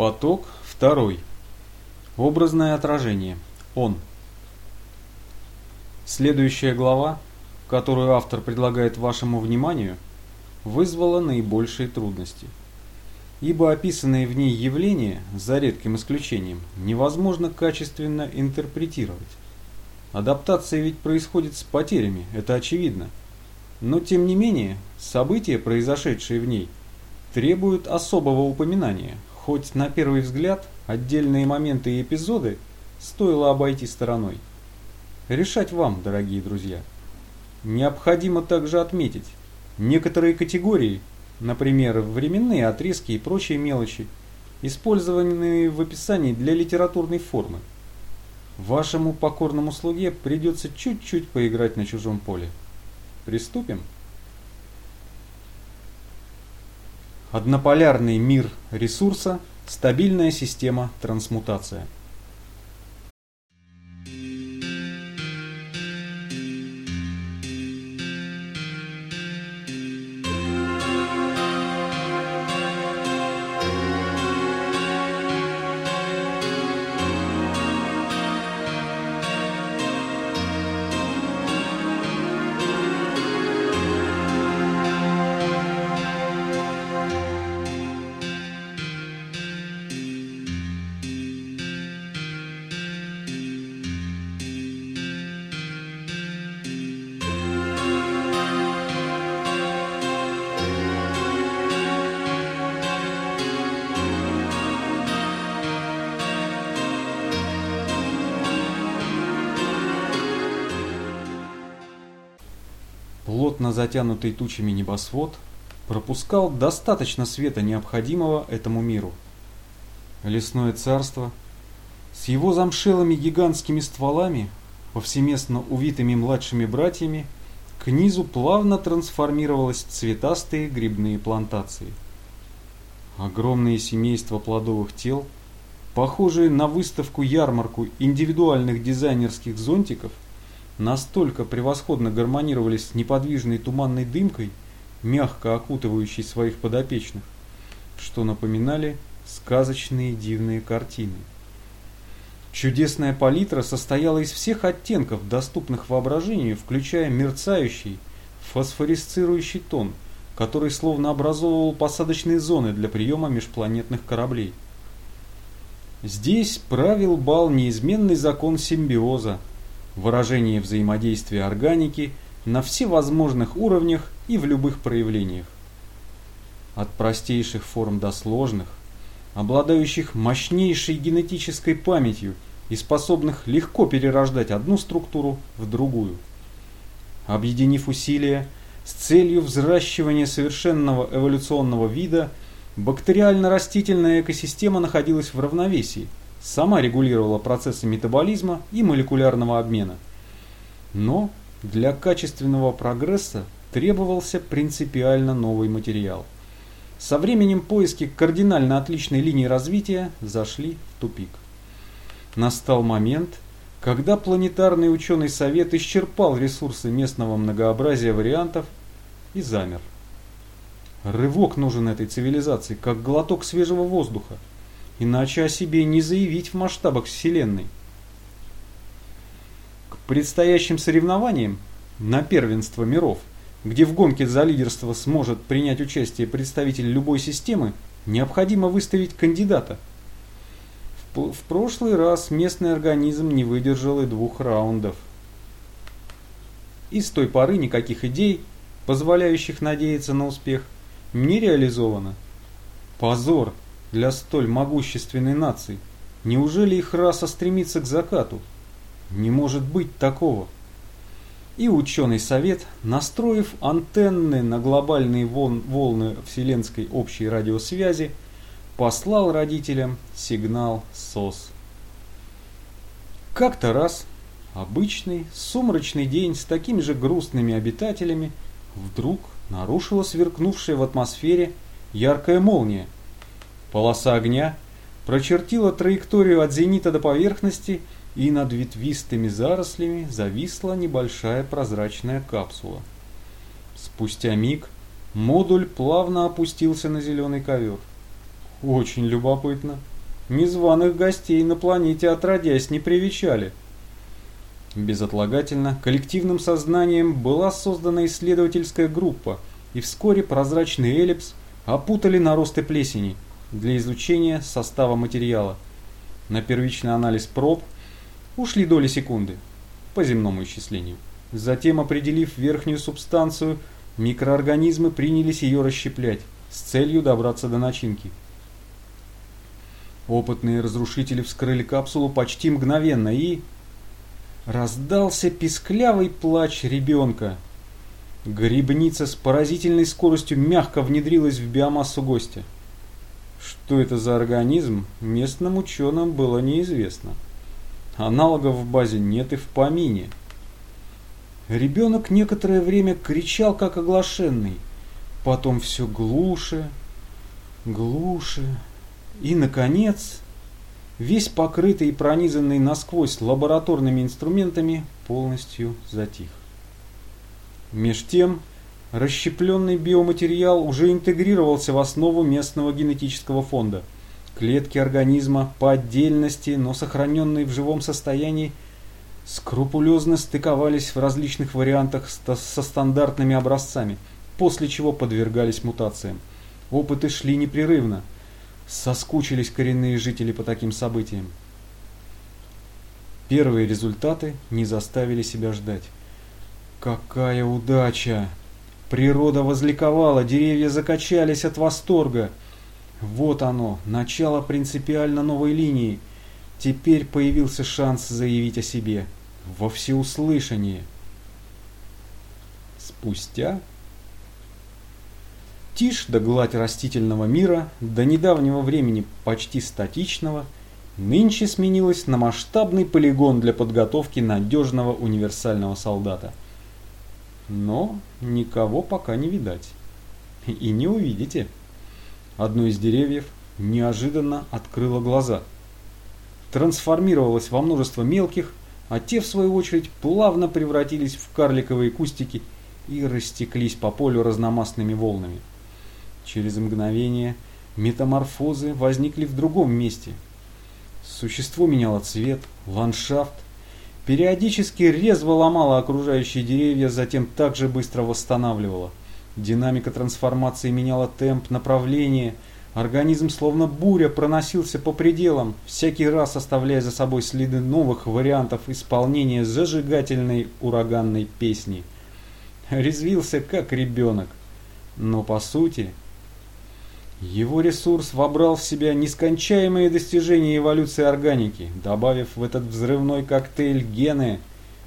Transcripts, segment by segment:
Поток второй. Образное отражение. Он. Следующая глава, которую автор предлагает вашему вниманию, вызвала наибольшие трудности. Ибо описанные в ней явления, за редким исключением, невозможно качественно интерпретировать. Адаптация ведь происходит с потерями, это очевидно. Но тем не менее, события, произошедшие в ней, требуют особого упоминания – хоть на первый взгляд отдельные моменты и эпизоды стоило обойти стороной. Решать вам, дорогие друзья. Необходимо также отметить, некоторые категории, например, временные отрезки и прочие мелочи, использованные в описании для литературной формы. Вашему покорному слуге придется чуть-чуть поиграть на чужом поле. Приступим? Однополярный мир ресурса, стабильная система трансмутация. Плотно затянутый тучами небосвод пропускал достаточно света, необходимого этому миру. Лесное царство с его замшелыми гигантскими стволами, повсеместно увитыми младшими братьями, к низу плавно трансформировалось в цветастые грибные плантации. Огромные семейства плодовых тел, похожие на выставку-ярмарку индивидуальных дизайнерских зонтиков – настолько превосходно гармонировали с неподвижной туманной дымкой, мягко окутывающей своих подопечных, что напоминали сказочные дивные картины. Чудесная палитра состояла из всех оттенков, доступных воображению, включая мерцающий, фосфорисцирующий тон, который словно образовывал посадочные зоны для приема межпланетных кораблей. Здесь правил бал неизменный закон симбиоза, выражение взаимодействия органики на всевозможных уровнях и в любых проявлениях. От простейших форм до сложных, обладающих мощнейшей генетической памятью и способных легко перерождать одну структуру в другую. Объединив усилия с целью взращивания совершенного эволюционного вида, бактериально-растительная экосистема находилась в равновесии – сама регулировала процессы метаболизма и молекулярного обмена. Но для качественного прогресса требовался принципиально новый материал. Со временем поиски кардинально отличной линии развития зашли в тупик. Настал момент, когда планетарный ученый совет исчерпал ресурсы местного многообразия вариантов и замер. Рывок нужен этой цивилизации, как глоток свежего воздуха – иначе о себе не заявить в масштабах Вселенной. К предстоящим соревнованиям на первенство миров, где в гонке за лидерство сможет принять участие представитель любой системы, необходимо выставить кандидата. В, прошлый раз местный организм не выдержал и двух раундов. И с той поры никаких идей, позволяющих надеяться на успех, не реализовано. Позор! Для столь могущественной нации? Неужели их раса стремится к закату? Не может быть такого. И ученый совет, настроив антенны на глобальные волны вселенской общей радиосвязи, послал родителям сигнал СОС. Как-то раз, обычный сумрачный день с такими же грустными обитателями, вдруг нарушила сверкнувшая в атмосфере яркая молния – Полоса огня прочертила траекторию от зенита до поверхности, и над ветвистыми зарослями зависла небольшая прозрачная капсула. Спустя миг модуль плавно опустился на зеленый ковер. Очень любопытно. незваных гостей на планете отродясь не привечали. Безотлагательно, коллективным сознанием была создана исследовательская группа, и вскоре прозрачный эллипс опутали наросты плесени для изучения состава материала. На первичный анализ проб ушли доли секунды по земному исчислению. Затем, определив верхнюю субстанцию, микроорганизмы принялись ее расщеплять с целью добраться до начинки. Опытные разрушители вскрыли капсулу почти мгновенно и... Раздался писклявый плач ребенка. Грибница с поразительной скоростью мягко внедрилась в биомассу гостя. Что это за организм, местным ученым было неизвестно. Аналогов в базе нет и в помине. Ребенок некоторое время кричал, как оглашенный. Потом все глуше, глуше. И, наконец, весь покрытый и пронизанный насквозь лабораторными инструментами, полностью затих. Меж тем, расщепленный биоматериал уже интегрировался в основу местного генетического фонда. Клетки организма по отдельности, но сохраненные в живом состоянии, скрупулезно стыковались в различных вариантах со стандартными образцами, после чего подвергались мутациям. Опыты шли непрерывно. Соскучились коренные жители по таким событиям. Первые результаты не заставили себя ждать. Какая удача! Природа возликовала, деревья закачались от восторга. Вот оно, начало принципиально новой линии. Теперь появился шанс заявить о себе во всеуслышание. Спустя тишь да гладь растительного мира, до недавнего времени почти статичного, нынче сменилась на масштабный полигон для подготовки надежного универсального солдата. Но никого пока не видать. И не увидите. Одно из деревьев неожиданно открыло глаза. Трансформировалось во множество мелких, а те, в свою очередь, плавно превратились в карликовые кустики и растеклись по полю разномастными волнами. Через мгновение метаморфозы возникли в другом месте. Существо меняло цвет, ландшафт, периодически резво ломало окружающие деревья, затем также быстро восстанавливало. Динамика трансформации меняла темп, направление – Организм словно буря проносился по пределам, всякий раз оставляя за собой следы новых вариантов исполнения зажигательной ураганной песни. Резвился как ребенок. Но по сути, его ресурс вобрал в себя нескончаемые достижения эволюции органики, добавив в этот взрывной коктейль гены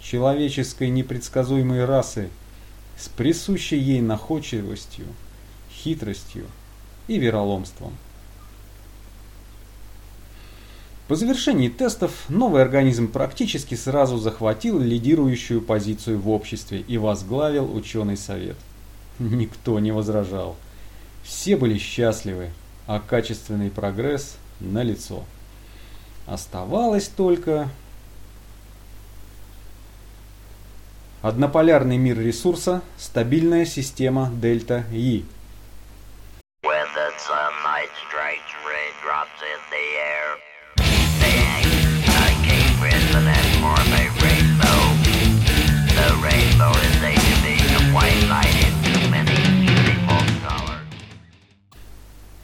человеческой непредсказуемой расы с присущей ей находчивостью, хитростью, и вероломством. По завершении тестов новый организм практически сразу захватил лидирующую позицию в обществе и возглавил ученый совет. Никто не возражал. Все были счастливы, а качественный прогресс налицо. Оставалось только однополярный мир ресурса, стабильная система дельта-И –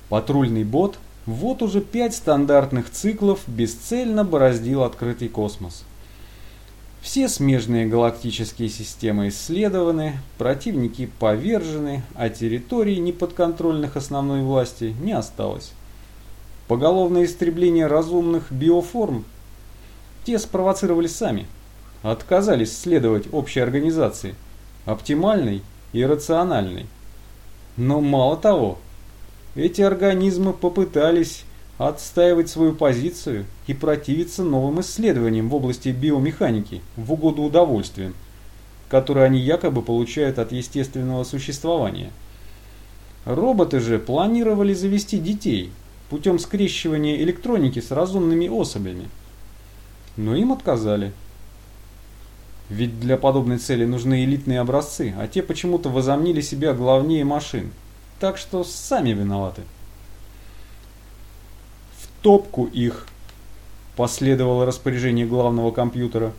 Патрульный бот вот уже пять стандартных циклов бесцельно бороздил открытый космос. Все смежные галактические системы исследованы, противники повержены, а территорий неподконтрольных основной власти не осталось. Поголовное истребление разумных биоформ те спровоцировали сами, отказались следовать общей организации, оптимальной и рациональной. Но мало того, эти организмы попытались отстаивать свою позицию и противиться новым исследованиям в области биомеханики в угоду удовольствиям, которые они якобы получают от естественного существования. Роботы же планировали завести детей путем скрещивания электроники с разумными особями. Но им отказали. Ведь для подобной цели нужны элитные образцы, а те почему-то возомнили себя главнее машин – так что сами виноваты. В топку их!» Последовало распоряжение главного компьютера.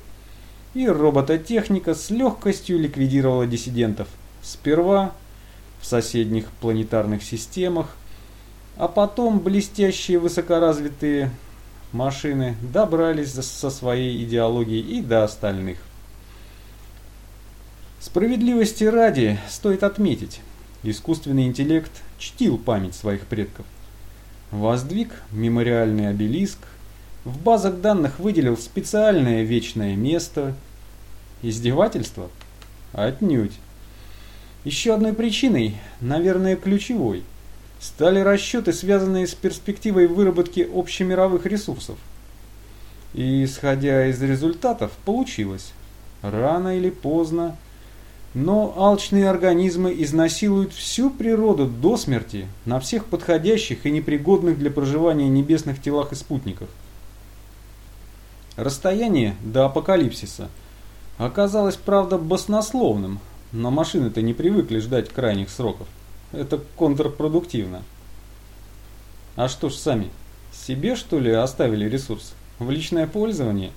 И робототехника с легкостью ликвидировала диссидентов. Сперва в соседних планетарных системах, а потом блестящие высокоразвитые машины добрались со своей идеологией и до остальных. Справедливости ради стоит отметить, искусственный интеллект чтил память своих предков. Воздвиг мемориальный обелиск, в базах данных выделил специальное вечное место. Издевательство? Отнюдь. Еще одной причиной, наверное ключевой, стали расчеты, связанные с перспективой выработки общемировых ресурсов. И исходя из результатов, получилось. Рано или поздно но алчные организмы изнасилуют всю природу до смерти на всех подходящих и непригодных для проживания небесных телах и спутниках. Расстояние до апокалипсиса оказалось, правда, баснословным, но машины-то не привыкли ждать крайних сроков. Это контрпродуктивно. А что ж сами, себе что ли оставили ресурс? В личное пользование?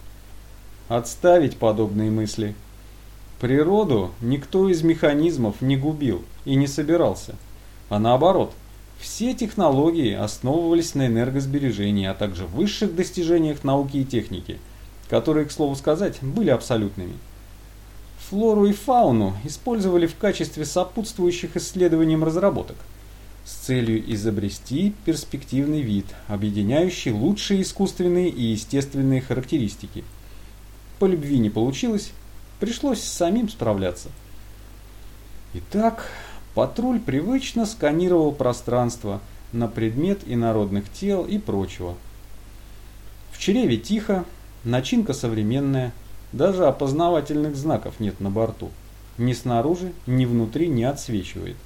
Отставить подобные мысли – Природу никто из механизмов не губил и не собирался, а наоборот, все технологии основывались на энергосбережении, а также высших достижениях науки и техники, которые, к слову сказать, были абсолютными. Флору и фауну использовали в качестве сопутствующих исследованиям разработок с целью изобрести перспективный вид, объединяющий лучшие искусственные и естественные характеристики. По любви не получилось, Пришлось самим справляться. Итак, патруль привычно сканировал пространство на предмет инородных тел и прочего. В чреве тихо, начинка современная, даже опознавательных знаков нет на борту. Ни снаружи, ни внутри не отсвечивает.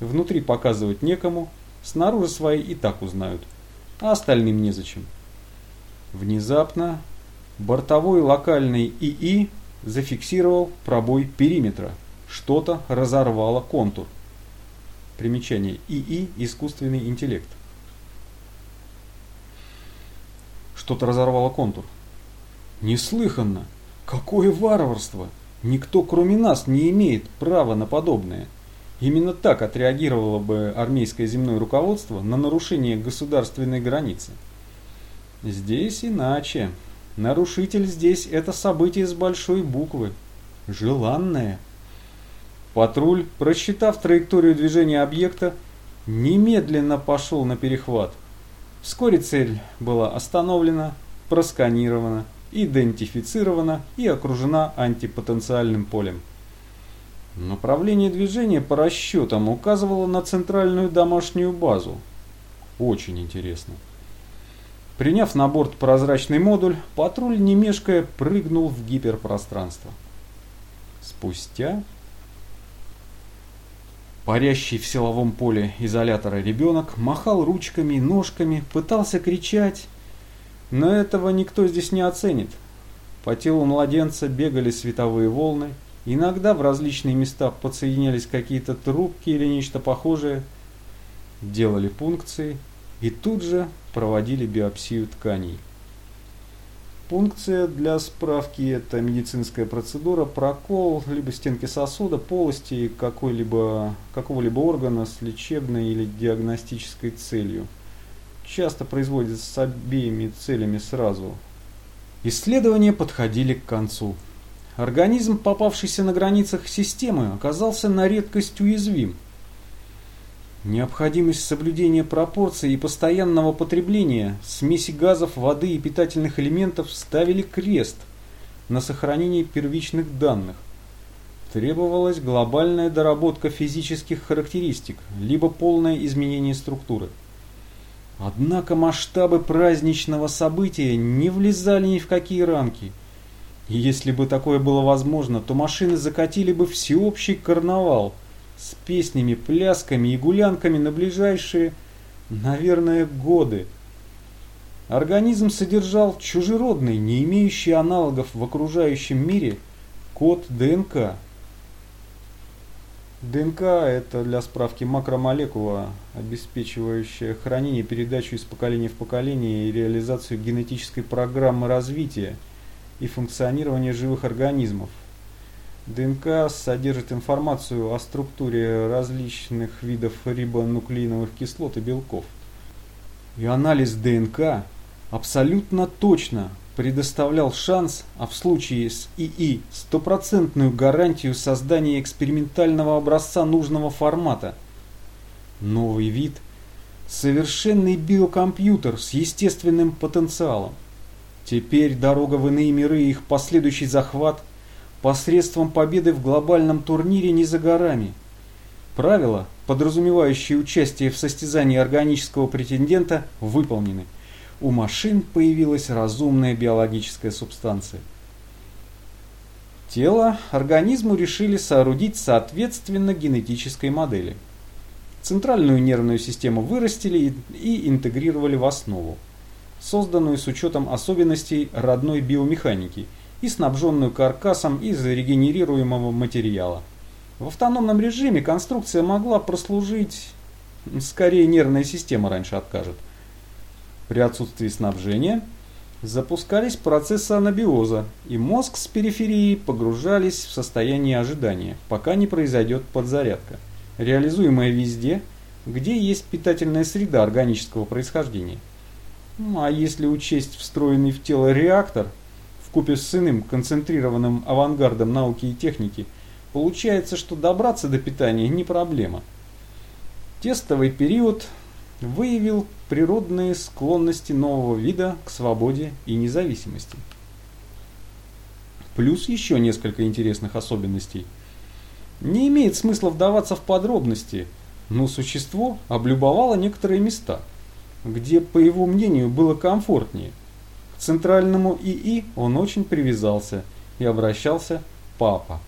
Внутри показывать некому, снаружи свои и так узнают, а остальным незачем. Внезапно бортовой локальный ИИ зафиксировал пробой периметра. Что-то разорвало контур. Примечание. ИИ – искусственный интеллект. Что-то разорвало контур. Неслыханно! Какое варварство! Никто, кроме нас, не имеет права на подобное. Именно так отреагировало бы армейское земное руководство на нарушение государственной границы. Здесь иначе. Нарушитель здесь это событие с большой буквы. Желанное. Патруль, просчитав траекторию движения объекта, немедленно пошел на перехват. Вскоре цель была остановлена, просканирована, идентифицирована и окружена антипотенциальным полем. Направление движения по расчетам указывало на центральную домашнюю базу. Очень интересно. Приняв на борт прозрачный модуль, патруль, не мешкая, прыгнул в гиперпространство. Спустя... Парящий в силовом поле изолятора ребенок махал ручками и ножками, пытался кричать, но этого никто здесь не оценит. По телу младенца бегали световые волны, иногда в различные места подсоединялись какие-то трубки или нечто похожее, делали пункции и тут же проводили биопсию тканей. Пункция для справки – это медицинская процедура, прокол либо стенки сосуда, полости какого-либо органа с лечебной или диагностической целью. Часто производится с обеими целями сразу. Исследования подходили к концу. Организм, попавшийся на границах системы, оказался на редкость уязвим – Необходимость соблюдения пропорций и постоянного потребления смеси газов, воды и питательных элементов ставили крест на сохранении первичных данных. Требовалась глобальная доработка физических характеристик, либо полное изменение структуры. Однако масштабы праздничного события не влезали ни в какие рамки. И если бы такое было возможно, то машины закатили бы всеобщий карнавал – с песнями, плясками и гулянками на ближайшие, наверное, годы. Организм содержал чужеродный, не имеющий аналогов в окружающем мире, код ДНК. ДНК – это для справки макромолекула, обеспечивающая хранение, передачу из поколения в поколение и реализацию генетической программы развития и функционирования живых организмов. ДНК содержит информацию о структуре различных видов рибонуклеиновых кислот и белков. И анализ ДНК абсолютно точно предоставлял шанс, а в случае с ИИ стопроцентную гарантию создания экспериментального образца нужного формата. Новый вид – совершенный биокомпьютер с естественным потенциалом. Теперь дорога в иные миры и их последующий захват посредством победы в глобальном турнире не за горами. Правила, подразумевающие участие в состязании органического претендента, выполнены – у машин появилась разумная биологическая субстанция. Тело организму решили соорудить соответственно генетической модели. Центральную нервную систему вырастили и интегрировали в основу, созданную с учетом особенностей родной биомеханики и снабженную каркасом из регенерируемого материала. В автономном режиме конструкция могла прослужить, скорее нервная система раньше откажет – при отсутствии снабжения запускались процессы анабиоза, и мозг с периферии погружались в состояние ожидания, пока не произойдет подзарядка, реализуемая везде, где есть питательная среда органического происхождения. Ну, а если учесть встроенный в тело реактор, в купе с иным концентрированным авангардом науки и техники, получается, что добраться до питания не проблема. Тестовый период выявил природные склонности нового вида к свободе и независимости. Плюс еще несколько интересных особенностей. Не имеет смысла вдаваться в подробности, но существо облюбовало некоторые места, где, по его мнению, было комфортнее. Центральному ИИ он очень привязался и обращался «папа».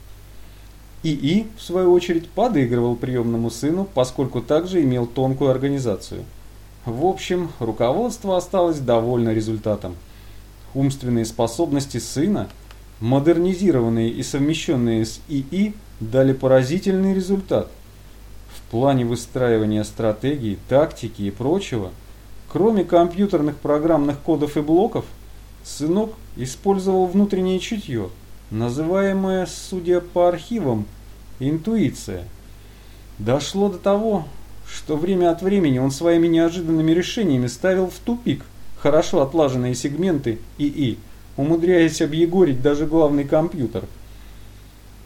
ИИ, в свою очередь, подыгрывал приемному сыну, поскольку также имел тонкую организацию. В общем, руководство осталось довольно результатом. Умственные способности сына, модернизированные и совмещенные с ИИ, дали поразительный результат. В плане выстраивания стратегии, тактики и прочего, кроме компьютерных программных кодов и блоков, сынок использовал внутреннее чутье – называемая, судя по архивам, интуиция. Дошло до того, что время от времени он своими неожиданными решениями ставил в тупик хорошо отлаженные сегменты ИИ, умудряясь объегорить даже главный компьютер.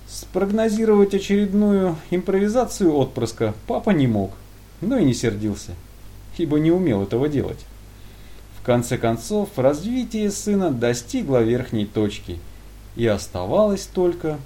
Спрогнозировать очередную импровизацию отпрыска папа не мог, но и не сердился, ибо не умел этого делать. Конце концов, развитие сына достигло верхней точки – и оставалось только